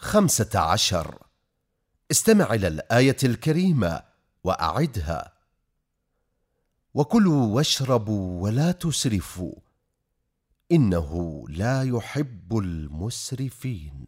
خمسة عشر. استمع إلى الآية الكريمة وأعدها. وكلوا واشربوا ولا تسرفوا إنه لا يحب المسرفين.